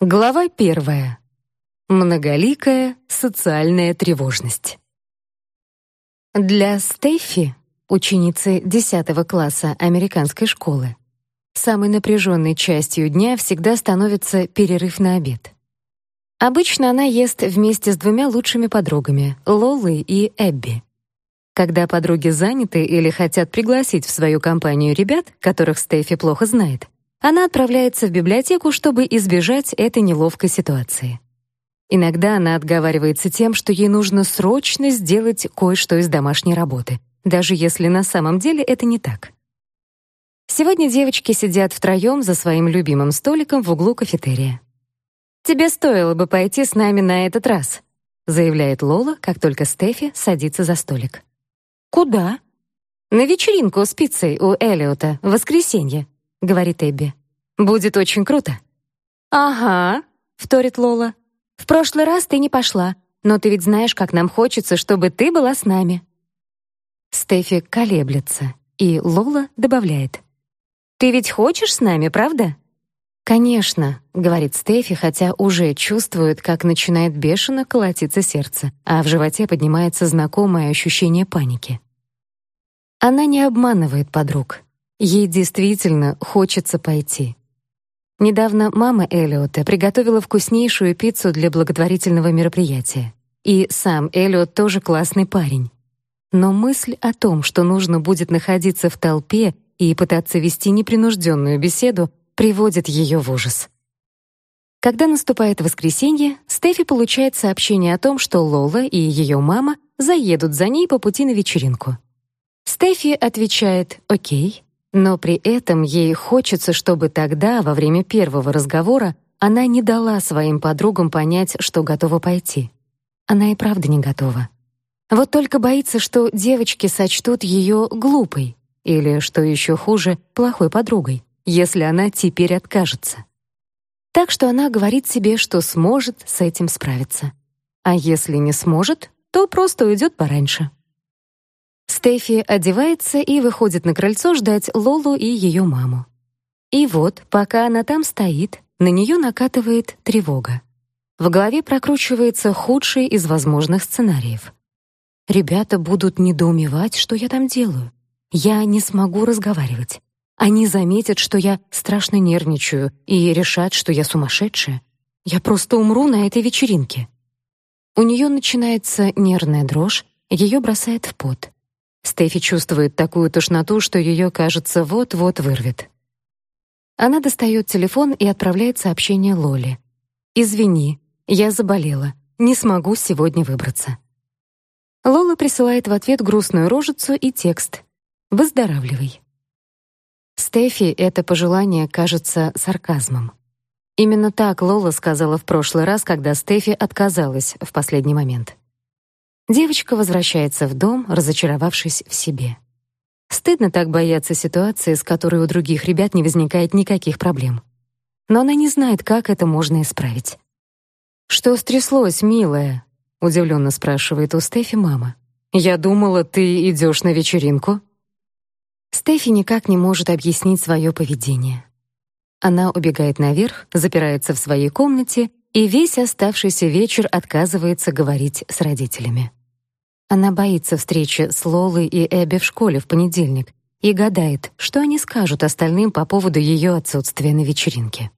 Глава первая. Многоликая социальная тревожность. Для Стефи, ученицы 10 класса американской школы, самой напряженной частью дня всегда становится перерыв на обед. Обычно она ест вместе с двумя лучшими подругами, Лолой и Эбби. Когда подруги заняты или хотят пригласить в свою компанию ребят, которых Стефи плохо знает, она отправляется в библиотеку, чтобы избежать этой неловкой ситуации. Иногда она отговаривается тем, что ей нужно срочно сделать кое-что из домашней работы, даже если на самом деле это не так. Сегодня девочки сидят втроем за своим любимым столиком в углу кафетерия. «Тебе стоило бы пойти с нами на этот раз», заявляет Лола, как только Стефи садится за столик. «Куда?» «На вечеринку с пиццей у Элиота в воскресенье», — говорит Эбби. «Будет очень круто». «Ага», — вторит Лола. «В прошлый раз ты не пошла, но ты ведь знаешь, как нам хочется, чтобы ты была с нами». Стефи колеблется, и Лола добавляет. «Ты ведь хочешь с нами, правда?» «Конечно», — говорит Стефи, хотя уже чувствует, как начинает бешено колотиться сердце, а в животе поднимается знакомое ощущение паники. Она не обманывает подруг. Ей действительно хочется пойти. Недавно мама Элиота приготовила вкуснейшую пиццу для благотворительного мероприятия. И сам Элиот тоже классный парень. Но мысль о том, что нужно будет находиться в толпе и пытаться вести непринужденную беседу, приводит ее в ужас. Когда наступает воскресенье, Стефи получает сообщение о том, что Лола и ее мама заедут за ней по пути на вечеринку. Стефи отвечает «Окей», но при этом ей хочется, чтобы тогда, во время первого разговора, она не дала своим подругам понять, что готова пойти. Она и правда не готова. Вот только боится, что девочки сочтут ее глупой или, что еще хуже, плохой подругой, если она теперь откажется. Так что она говорит себе, что сможет с этим справиться. А если не сможет, то просто уйдет пораньше. Стефи одевается и выходит на крыльцо ждать Лолу и ее маму. И вот, пока она там стоит, на нее накатывает тревога. В голове прокручивается худший из возможных сценариев. Ребята будут недоумевать, что я там делаю. Я не смогу разговаривать. Они заметят, что я страшно нервничаю и решат, что я сумасшедшая. Я просто умру на этой вечеринке. У нее начинается нервная дрожь, ее бросает в пот. Стефи чувствует такую тошноту, что ее, кажется, вот-вот вырвет. Она достает телефон и отправляет сообщение Лоле. «Извини, я заболела, не смогу сегодня выбраться». Лола присылает в ответ грустную рожицу и текст «Выздоравливай». Стефи это пожелание кажется сарказмом. Именно так Лола сказала в прошлый раз, когда Стефи отказалась в последний момент. Девочка возвращается в дом, разочаровавшись в себе. Стыдно так бояться ситуации, с которой у других ребят не возникает никаких проблем. Но она не знает, как это можно исправить. «Что стряслось, милая?» — удивленно спрашивает у Стефи мама. «Я думала, ты идешь на вечеринку?» Стефи никак не может объяснить свое поведение. Она убегает наверх, запирается в своей комнате и весь оставшийся вечер отказывается говорить с родителями. Она боится встречи с Лолой и Эбби в школе в понедельник и гадает, что они скажут остальным по поводу ее отсутствия на вечеринке.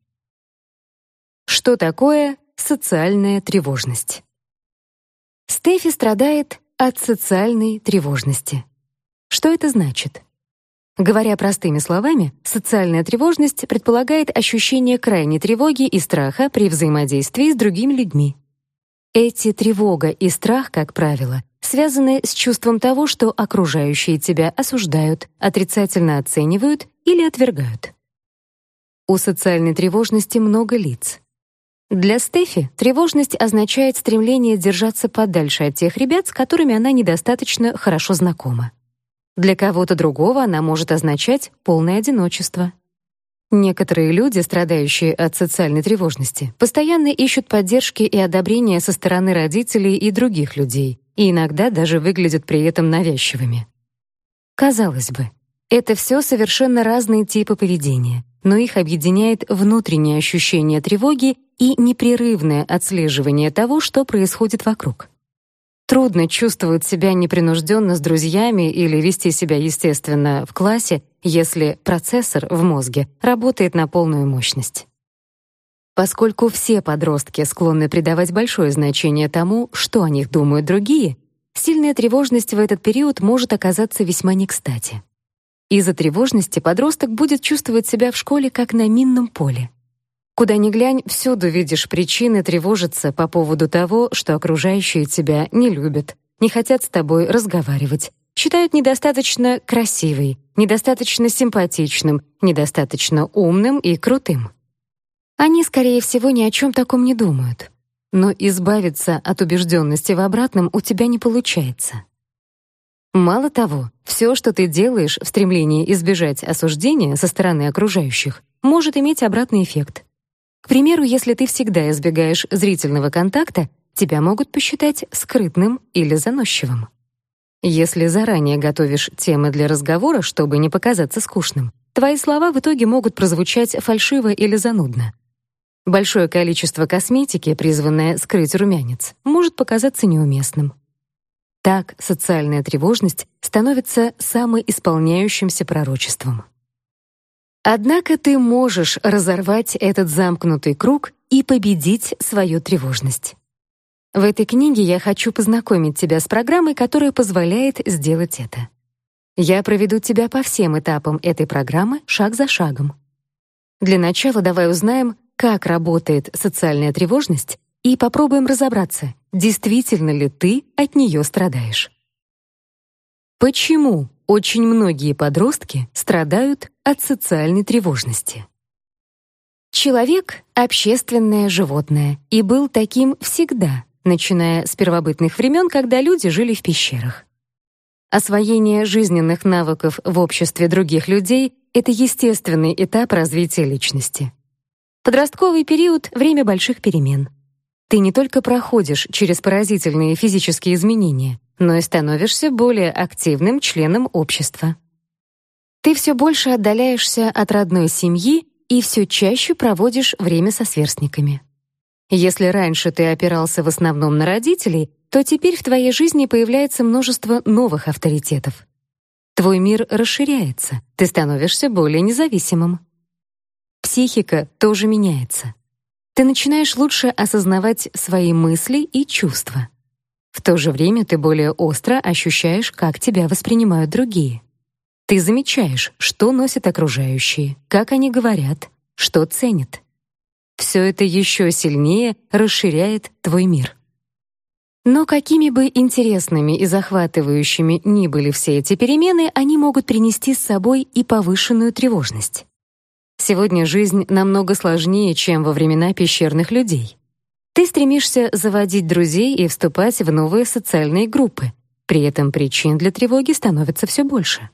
Что такое социальная тревожность? Стефи страдает от социальной тревожности. Что это значит? Говоря простыми словами, социальная тревожность предполагает ощущение крайней тревоги и страха при взаимодействии с другими людьми. Эти тревога и страх, как правило, связаны с чувством того, что окружающие тебя осуждают, отрицательно оценивают или отвергают. У социальной тревожности много лиц. Для Стефи тревожность означает стремление держаться подальше от тех ребят, с которыми она недостаточно хорошо знакома. Для кого-то другого она может означать полное одиночество. Некоторые люди, страдающие от социальной тревожности, постоянно ищут поддержки и одобрения со стороны родителей и других людей, и иногда даже выглядят при этом навязчивыми. Казалось бы, это все совершенно разные типы поведения, но их объединяет внутреннее ощущение тревоги и непрерывное отслеживание того, что происходит вокруг. Трудно чувствовать себя непринужденно с друзьями или вести себя естественно в классе, если процессор в мозге работает на полную мощность. Поскольку все подростки склонны придавать большое значение тому, что о них думают другие, сильная тревожность в этот период может оказаться весьма не кстати. Из-за тревожности подросток будет чувствовать себя в школе как на минном поле. Куда ни глянь, всюду видишь причины тревожиться по поводу того, что окружающие тебя не любят, не хотят с тобой разговаривать, считают недостаточно красивой, недостаточно симпатичным, недостаточно умным и крутым. Они, скорее всего, ни о чем таком не думают. Но избавиться от убежденности в обратном у тебя не получается. Мало того, все, что ты делаешь в стремлении избежать осуждения со стороны окружающих, может иметь обратный эффект. К примеру, если ты всегда избегаешь зрительного контакта, тебя могут посчитать скрытным или заносчивым. Если заранее готовишь темы для разговора, чтобы не показаться скучным, твои слова в итоге могут прозвучать фальшиво или занудно. Большое количество косметики, призванное скрыть румянец, может показаться неуместным. Так социальная тревожность становится самоисполняющимся пророчеством. Однако ты можешь разорвать этот замкнутый круг и победить свою тревожность. В этой книге я хочу познакомить тебя с программой, которая позволяет сделать это. Я проведу тебя по всем этапам этой программы шаг за шагом. Для начала давай узнаем, как работает социальная тревожность и попробуем разобраться, действительно ли ты от нее страдаешь. Почему очень многие подростки страдают от социальной тревожности? Человек — общественное животное и был таким всегда, начиная с первобытных времен, когда люди жили в пещерах. Освоение жизненных навыков в обществе других людей — это естественный этап развития личности. Подростковый период — время больших перемен — ты не только проходишь через поразительные физические изменения, но и становишься более активным членом общества. Ты все больше отдаляешься от родной семьи и все чаще проводишь время со сверстниками. Если раньше ты опирался в основном на родителей, то теперь в твоей жизни появляется множество новых авторитетов. Твой мир расширяется, ты становишься более независимым. Психика тоже меняется ты начинаешь лучше осознавать свои мысли и чувства. В то же время ты более остро ощущаешь, как тебя воспринимают другие. Ты замечаешь, что носят окружающие, как они говорят, что ценят. Все это еще сильнее расширяет твой мир. Но какими бы интересными и захватывающими ни были все эти перемены, они могут принести с собой и повышенную тревожность. Сегодня жизнь намного сложнее, чем во времена пещерных людей. Ты стремишься заводить друзей и вступать в новые социальные группы. При этом причин для тревоги становится все больше.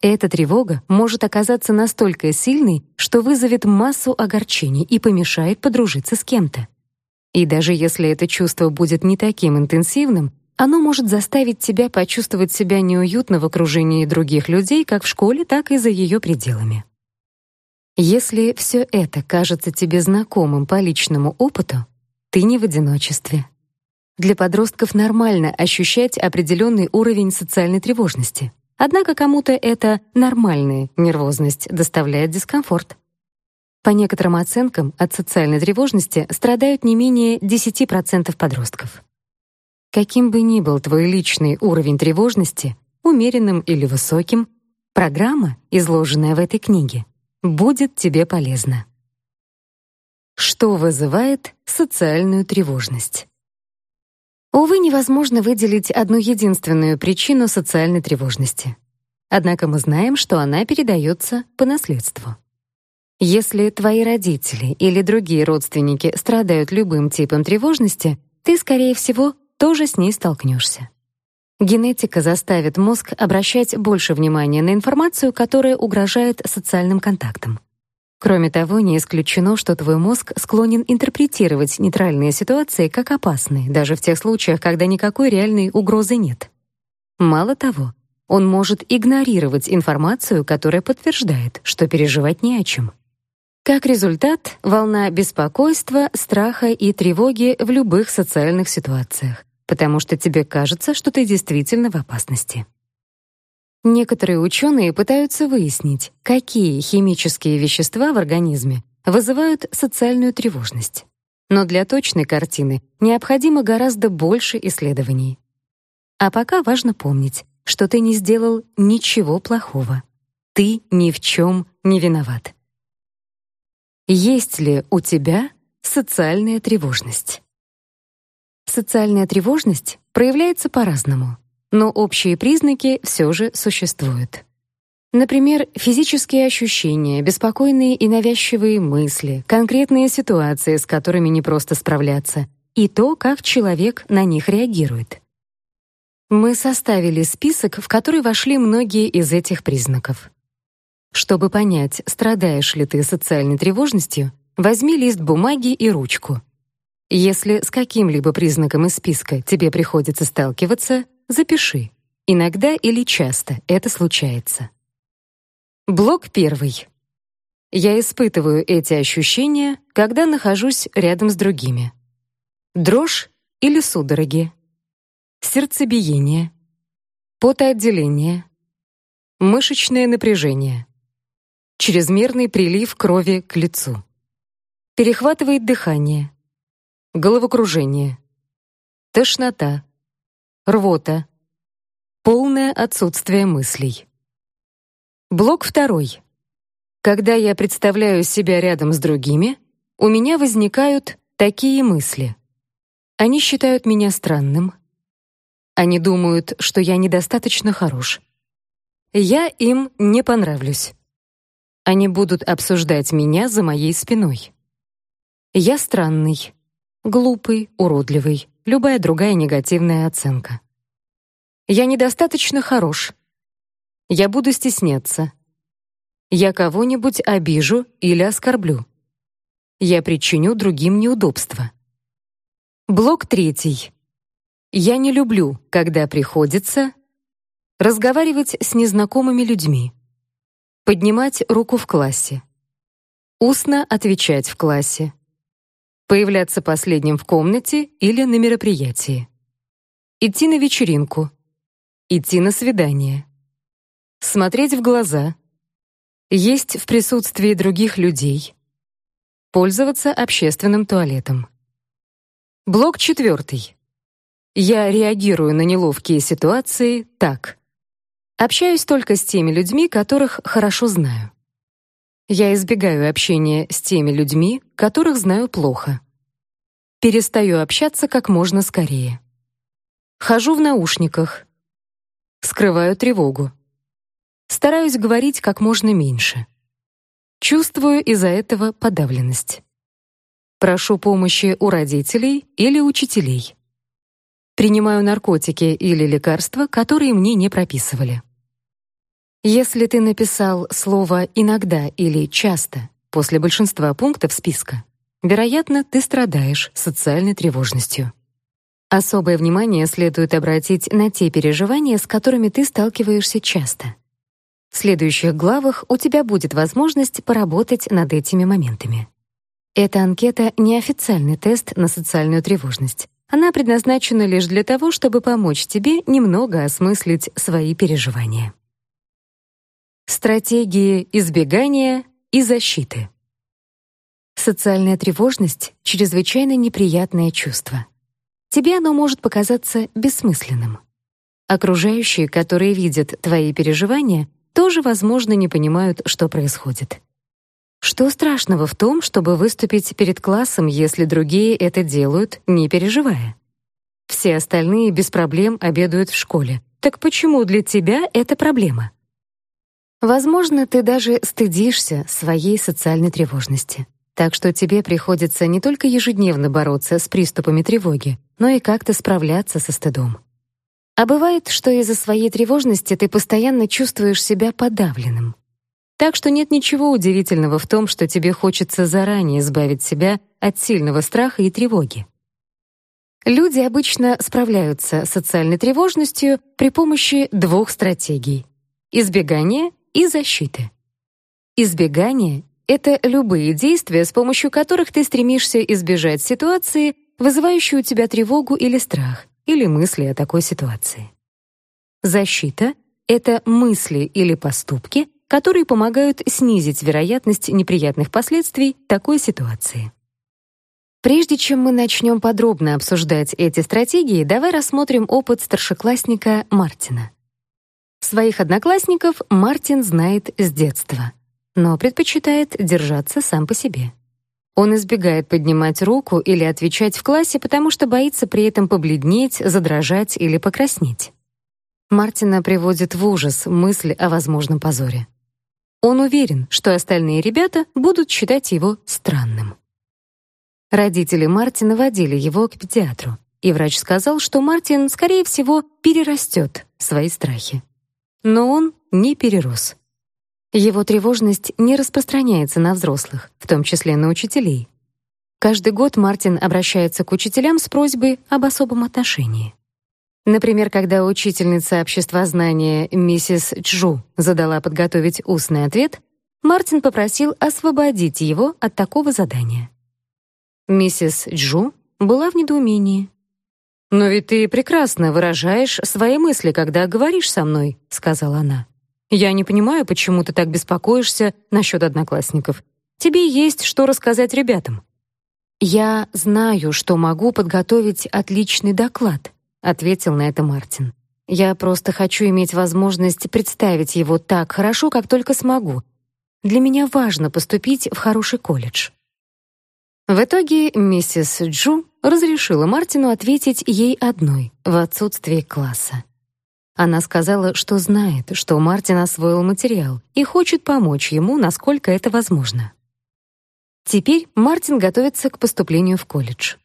Эта тревога может оказаться настолько сильной, что вызовет массу огорчений и помешает подружиться с кем-то. И даже если это чувство будет не таким интенсивным, оно может заставить тебя почувствовать себя неуютно в окружении других людей как в школе, так и за ее пределами. Если все это кажется тебе знакомым по личному опыту, ты не в одиночестве. Для подростков нормально ощущать определенный уровень социальной тревожности. Однако кому-то эта нормальная нервозность доставляет дискомфорт. По некоторым оценкам, от социальной тревожности страдают не менее 10% подростков. Каким бы ни был твой личный уровень тревожности, умеренным или высоким, программа, изложенная в этой книге, будет тебе полезно. Что вызывает социальную тревожность? Увы, невозможно выделить одну единственную причину социальной тревожности. Однако мы знаем, что она передается по наследству. Если твои родители или другие родственники страдают любым типом тревожности, ты, скорее всего, тоже с ней столкнешься. Генетика заставит мозг обращать больше внимания на информацию, которая угрожает социальным контактам. Кроме того, не исключено, что твой мозг склонен интерпретировать нейтральные ситуации как опасные, даже в тех случаях, когда никакой реальной угрозы нет. Мало того, он может игнорировать информацию, которая подтверждает, что переживать не о чем. Как результат, волна беспокойства, страха и тревоги в любых социальных ситуациях, потому что тебе кажется, что ты действительно в опасности. Некоторые ученые пытаются выяснить, какие химические вещества в организме вызывают социальную тревожность. Но для точной картины необходимо гораздо больше исследований. А пока важно помнить, что ты не сделал ничего плохого. Ты ни в чем не виноват. Есть ли у тебя социальная тревожность? Социальная тревожность проявляется по-разному, но общие признаки все же существуют. Например, физические ощущения, беспокойные и навязчивые мысли, конкретные ситуации, с которыми не просто справляться, и то, как человек на них реагирует. Мы составили список, в который вошли многие из этих признаков. Чтобы понять, страдаешь ли ты социальной тревожностью, возьми лист бумаги и ручку. Если с каким-либо признаком из списка тебе приходится сталкиваться, запиши. Иногда или часто это случается. Блок первый. Я испытываю эти ощущения, когда нахожусь рядом с другими. Дрожь или судороги. Сердцебиение. Потоотделение. Мышечное напряжение чрезмерный прилив крови к лицу. Перехватывает дыхание. Головокружение. Тошнота. Рвота. Полное отсутствие мыслей. Блок второй. Когда я представляю себя рядом с другими, у меня возникают такие мысли. Они считают меня странным. Они думают, что я недостаточно хорош. Я им не понравлюсь. Они будут обсуждать меня за моей спиной. Я странный, глупый, уродливый, любая другая негативная оценка. Я недостаточно хорош. Я буду стесняться. Я кого-нибудь обижу или оскорблю. Я причиню другим неудобства. Блок третий. Я не люблю, когда приходится разговаривать с незнакомыми людьми. Поднимать руку в классе. Устно отвечать в классе. Появляться последним в комнате или на мероприятии. Идти на вечеринку. Идти на свидание. Смотреть в глаза. Есть в присутствии других людей. Пользоваться общественным туалетом. Блок четвертый. Я реагирую на неловкие ситуации так: Общаюсь только с теми людьми, которых хорошо знаю. Я избегаю общения с теми людьми, которых знаю плохо. Перестаю общаться как можно скорее. Хожу в наушниках. Скрываю тревогу. Стараюсь говорить как можно меньше. Чувствую из-за этого подавленность. Прошу помощи у родителей или учителей принимаю наркотики или лекарства, которые мне не прописывали. Если ты написал слово иногда или часто после большинства пунктов списка, вероятно, ты страдаешь социальной тревожностью. Особое внимание следует обратить на те переживания, с которыми ты сталкиваешься часто. В следующих главах у тебя будет возможность поработать над этими моментами. Эта анкета неофициальный тест на социальную тревожность. Она предназначена лишь для того, чтобы помочь тебе немного осмыслить свои переживания. Стратегии избегания и защиты. Социальная тревожность чрезвычайно неприятное чувство. Тебе оно может показаться бессмысленным. Окружающие, которые видят твои переживания, тоже, возможно, не понимают, что происходит. Что страшного в том, чтобы выступить перед классом, если другие это делают, не переживая? Все остальные без проблем обедают в школе. Так почему для тебя это проблема? Возможно, ты даже стыдишься своей социальной тревожности. Так что тебе приходится не только ежедневно бороться с приступами тревоги, но и как-то справляться со стыдом. А бывает, что из-за своей тревожности ты постоянно чувствуешь себя подавленным. Так что нет ничего удивительного в том, что тебе хочется заранее избавить себя от сильного страха и тревоги. Люди обычно справляются с социальной тревожностью при помощи двух стратегий: избегания и защиты. Избегание — это любые действия, с помощью которых ты стремишься избежать ситуации, вызывающей у тебя тревогу или страх, или мысли о такой ситуации. Защита — это мысли или поступки, которые помогают снизить вероятность неприятных последствий такой ситуации. Прежде чем мы начнем подробно обсуждать эти стратегии, давай рассмотрим опыт старшеклассника Мартина. Своих одноклассников Мартин знает с детства, но предпочитает держаться сам по себе. Он избегает поднимать руку или отвечать в классе, потому что боится при этом побледнеть, задрожать или покраснеть. Мартина приводит в ужас мысль о возможном позоре. Он уверен, что остальные ребята будут считать его странным. Родители Мартина водили его к педиатру, и врач сказал, что Мартин, скорее всего, перерастет свои страхи. Но он не перерос. Его тревожность не распространяется на взрослых, в том числе на учителей. Каждый год Мартин обращается к учителям с просьбой об особом отношении. Например, когда учительница обществознания миссис Чжу задала подготовить устный ответ, Мартин попросил освободить его от такого задания. Миссис Чжу была в недоумении. «Но ведь ты прекрасно выражаешь свои мысли, когда говоришь со мной», — сказала она. «Я не понимаю, почему ты так беспокоишься насчет одноклассников. Тебе есть что рассказать ребятам». «Я знаю, что могу подготовить отличный доклад», ответил на это Мартин. Я просто хочу иметь возможность представить его так хорошо, как только смогу. Для меня важно поступить в хороший колледж. В итоге миссис Джу разрешила Мартину ответить ей одной в отсутствие класса. Она сказала, что знает, что Мартин освоил материал и хочет помочь ему, насколько это возможно. Теперь Мартин готовится к поступлению в колледж.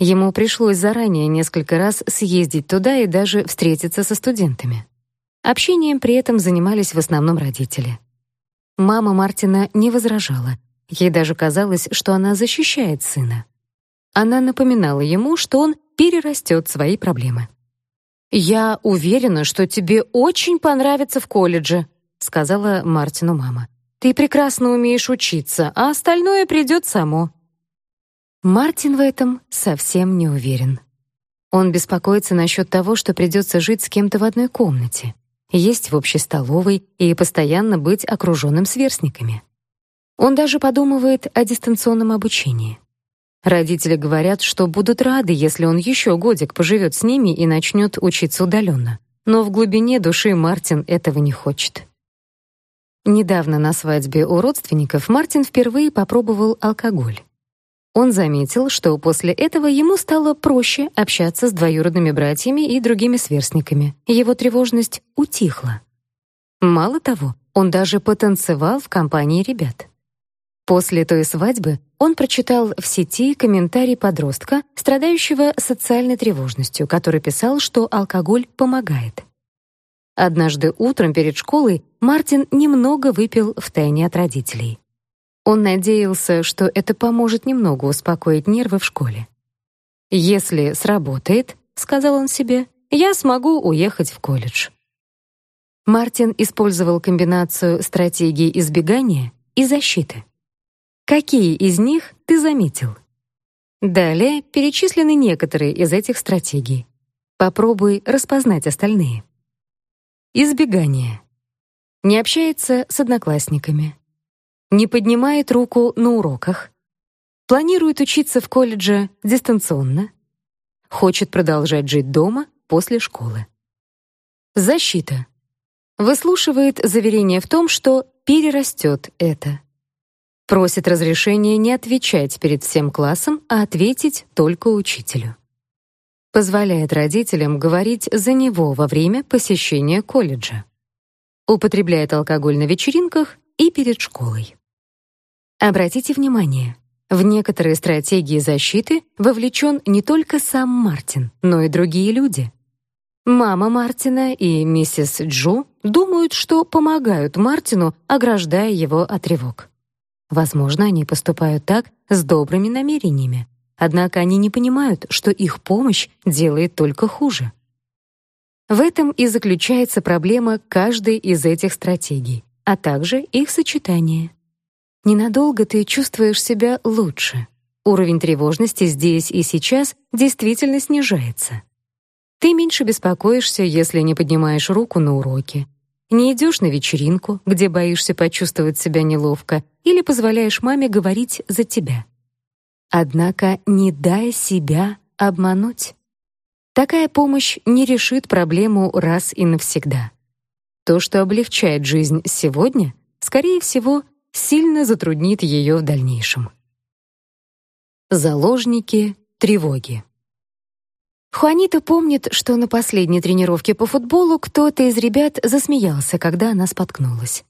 Ему пришлось заранее несколько раз съездить туда и даже встретиться со студентами. Общением при этом занимались в основном родители. Мама Мартина не возражала. Ей даже казалось, что она защищает сына. Она напоминала ему, что он перерастет свои проблемы. «Я уверена, что тебе очень понравится в колледже», сказала Мартину мама. «Ты прекрасно умеешь учиться, а остальное придет само». Мартин в этом совсем не уверен. Он беспокоится насчет того, что придется жить с кем-то в одной комнате, есть в общей столовой и постоянно быть окруженным сверстниками. Он даже подумывает о дистанционном обучении. Родители говорят, что будут рады, если он еще годик поживет с ними и начнет учиться удаленно. Но в глубине души Мартин этого не хочет. Недавно на свадьбе у родственников Мартин впервые попробовал алкоголь. Он заметил, что после этого ему стало проще общаться с двоюродными братьями и другими сверстниками. Его тревожность утихла. Мало того, он даже потанцевал в компании ребят. После той свадьбы он прочитал в сети комментарий подростка, страдающего социальной тревожностью, который писал, что алкоголь помогает. Однажды утром перед школой Мартин немного выпил втайне от родителей. Он надеялся, что это поможет немного успокоить нервы в школе. «Если сработает», — сказал он себе, — «я смогу уехать в колледж». Мартин использовал комбинацию стратегии избегания и защиты. Какие из них ты заметил? Далее перечислены некоторые из этих стратегий. Попробуй распознать остальные. Избегание. Не общается с одноклассниками не поднимает руку на уроках, планирует учиться в колледже дистанционно, хочет продолжать жить дома после школы. Защита. Выслушивает заверение в том, что перерастет это. Просит разрешения не отвечать перед всем классом, а ответить только учителю. Позволяет родителям говорить за него во время посещения колледжа. Употребляет алкоголь на вечеринках и перед школой. Обратите внимание, в некоторые стратегии защиты вовлечен не только сам Мартин, но и другие люди. Мама Мартина и миссис Джо думают, что помогают Мартину, ограждая его от тревог. Возможно, они поступают так с добрыми намерениями, однако они не понимают, что их помощь делает только хуже. В этом и заключается проблема каждой из этих стратегий, а также их сочетание. Ненадолго ты чувствуешь себя лучше. Уровень тревожности здесь и сейчас действительно снижается. Ты меньше беспокоишься, если не поднимаешь руку на уроке, не идешь на вечеринку, где боишься почувствовать себя неловко, или позволяешь маме говорить за тебя. Однако не дай себя обмануть. Такая помощь не решит проблему раз и навсегда. То, что облегчает жизнь сегодня, скорее всего, сильно затруднит ее в дальнейшем. Заложники тревоги. Хуанита помнит, что на последней тренировке по футболу кто-то из ребят засмеялся, когда она споткнулась.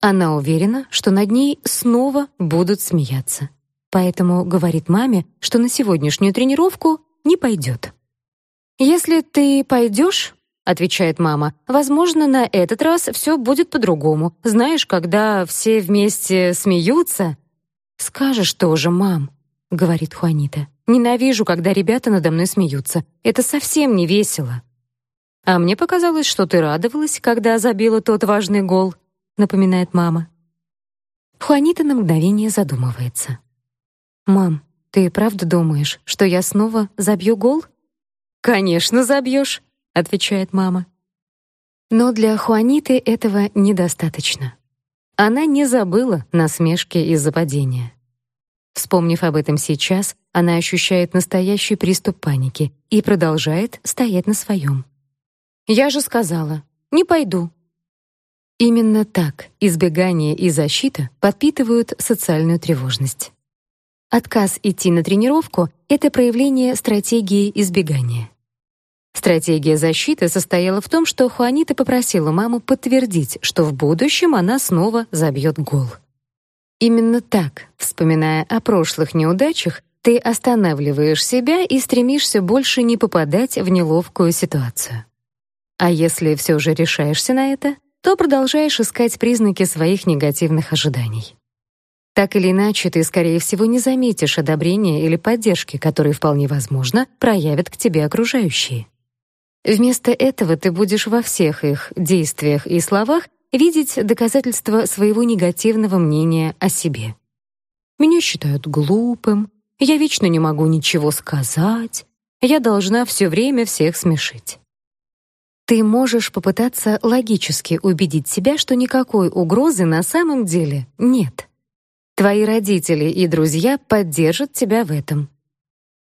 Она уверена, что над ней снова будут смеяться. Поэтому говорит маме, что на сегодняшнюю тренировку не пойдет. «Если ты пойдешь, — отвечает мама, — возможно, на этот раз все будет по-другому. Знаешь, когда все вместе смеются...» «Скажешь тоже, мам», — говорит Хуанита. «Ненавижу, когда ребята надо мной смеются. Это совсем не весело». «А мне показалось, что ты радовалась, когда забила тот важный гол», — напоминает мама. Хуанита на мгновение задумывается. «Мам, ты правда думаешь, что я снова забью гол?» «Конечно забьешь», — отвечает мама. Но для Хуаниты этого недостаточно. Она не забыла насмешки из-за падения. Вспомнив об этом сейчас, она ощущает настоящий приступ паники и продолжает стоять на своем. «Я же сказала, не пойду». Именно так избегание и защита подпитывают социальную тревожность. Отказ идти на тренировку — это проявление стратегии избегания. Стратегия защиты состояла в том, что Хуанита попросила маму подтвердить, что в будущем она снова забьет гол. Именно так, вспоминая о прошлых неудачах, ты останавливаешь себя и стремишься больше не попадать в неловкую ситуацию. А если все же решаешься на это, то продолжаешь искать признаки своих негативных ожиданий. Так или иначе, ты, скорее всего, не заметишь одобрения или поддержки, которые вполне возможно проявят к тебе окружающие. Вместо этого ты будешь во всех их действиях и словах видеть доказательства своего негативного мнения о себе. Меня считают глупым, я вечно не могу ничего сказать, я должна все время всех смешить. Ты можешь попытаться логически убедить себя, что никакой угрозы на самом деле нет. Твои родители и друзья поддержат тебя в этом.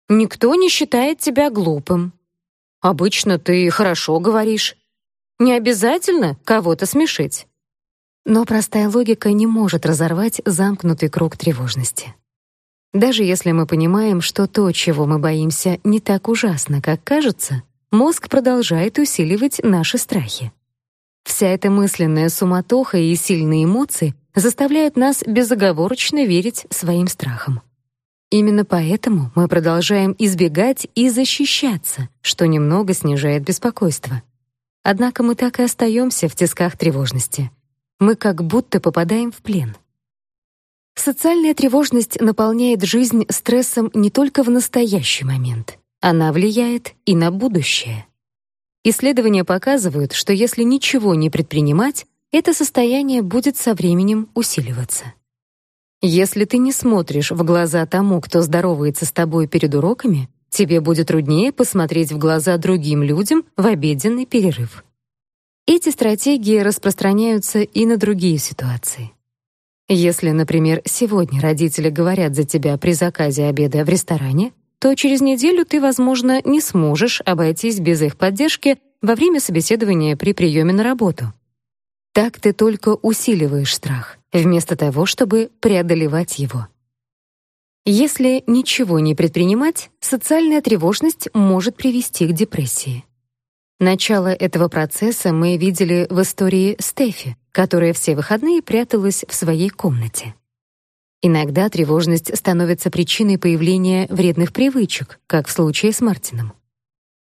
Никто не считает тебя глупым. Обычно ты хорошо говоришь. Не обязательно кого-то смешить. Но простая логика не может разорвать замкнутый круг тревожности. Даже если мы понимаем, что то, чего мы боимся, не так ужасно, как кажется, мозг продолжает усиливать наши страхи. Вся эта мысленная суматоха и сильные эмоции заставляют нас безоговорочно верить своим страхам. Именно поэтому мы продолжаем избегать и защищаться, что немного снижает беспокойство. Однако мы так и остаемся в тисках тревожности. Мы как будто попадаем в плен. Социальная тревожность наполняет жизнь стрессом не только в настоящий момент. Она влияет и на будущее. Исследования показывают, что если ничего не предпринимать, это состояние будет со временем усиливаться. Если ты не смотришь в глаза тому, кто здоровается с тобой перед уроками, тебе будет труднее посмотреть в глаза другим людям в обеденный перерыв. Эти стратегии распространяются и на другие ситуации. Если, например, сегодня родители говорят за тебя при заказе обеда в ресторане, то через неделю ты, возможно, не сможешь обойтись без их поддержки во время собеседования при приеме на работу. Так ты только усиливаешь страх, вместо того, чтобы преодолевать его. Если ничего не предпринимать, социальная тревожность может привести к депрессии. Начало этого процесса мы видели в истории Стефи, которая все выходные пряталась в своей комнате. Иногда тревожность становится причиной появления вредных привычек, как в случае с Мартином.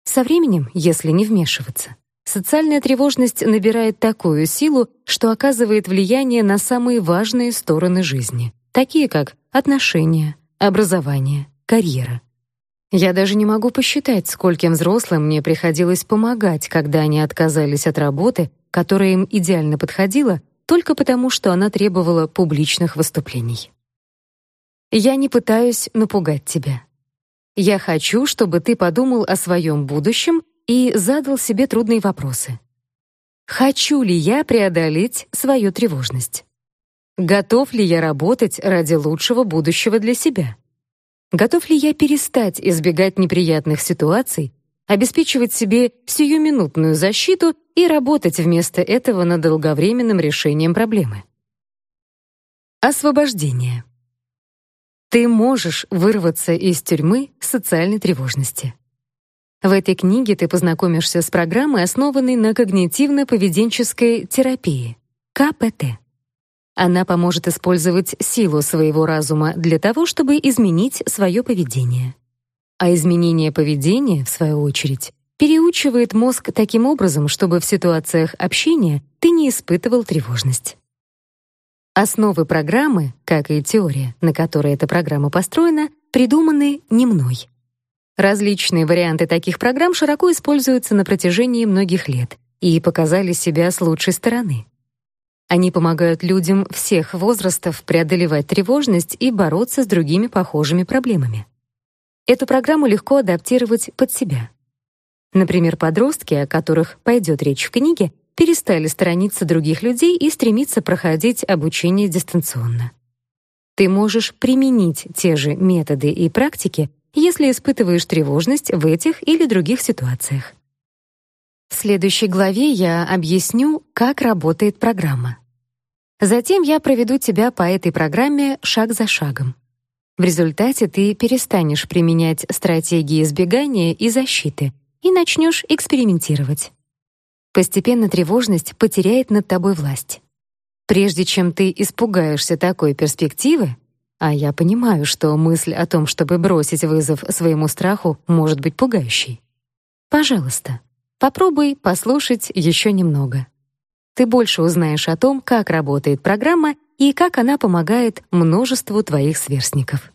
Со временем, если не вмешиваться, социальная тревожность набирает такую силу, что оказывает влияние на самые важные стороны жизни, такие как отношения, образование, карьера. Я даже не могу посчитать, скольким взрослым мне приходилось помогать, когда они отказались от работы, которая им идеально подходила, только потому, что она требовала публичных выступлений. Я не пытаюсь напугать тебя. Я хочу, чтобы ты подумал о своем будущем и задал себе трудные вопросы. Хочу ли я преодолеть свою тревожность? Готов ли я работать ради лучшего будущего для себя? Готов ли я перестать избегать неприятных ситуаций, обеспечивать себе сиюминутную защиту и работать вместо этого над долговременным решением проблемы? Освобождение. Ты можешь вырваться из тюрьмы социальной тревожности. В этой книге ты познакомишься с программой, основанной на когнитивно-поведенческой терапии КПТ. Она поможет использовать силу своего разума для того, чтобы изменить свое поведение. А изменение поведения, в свою очередь, переучивает мозг таким образом, чтобы в ситуациях общения ты не испытывал тревожность. Основы программы, как и теория, на которой эта программа построена, придуманы не мной. Различные варианты таких программ широко используются на протяжении многих лет и показали себя с лучшей стороны. Они помогают людям всех возрастов преодолевать тревожность и бороться с другими похожими проблемами. Эту программу легко адаптировать под себя. Например, подростки, о которых пойдет речь в книге, перестали сторониться других людей и стремиться проходить обучение дистанционно. Ты можешь применить те же методы и практики, если испытываешь тревожность в этих или других ситуациях. В следующей главе я объясню, как работает программа. Затем я проведу тебя по этой программе шаг за шагом. В результате ты перестанешь применять стратегии избегания и защиты и начнешь экспериментировать. Постепенно тревожность потеряет над тобой власть. Прежде чем ты испугаешься такой перспективы, а я понимаю, что мысль о том, чтобы бросить вызов своему страху, может быть пугающей. Пожалуйста, попробуй послушать еще немного. Ты больше узнаешь о том, как работает программа и как она помогает множеству твоих сверстников.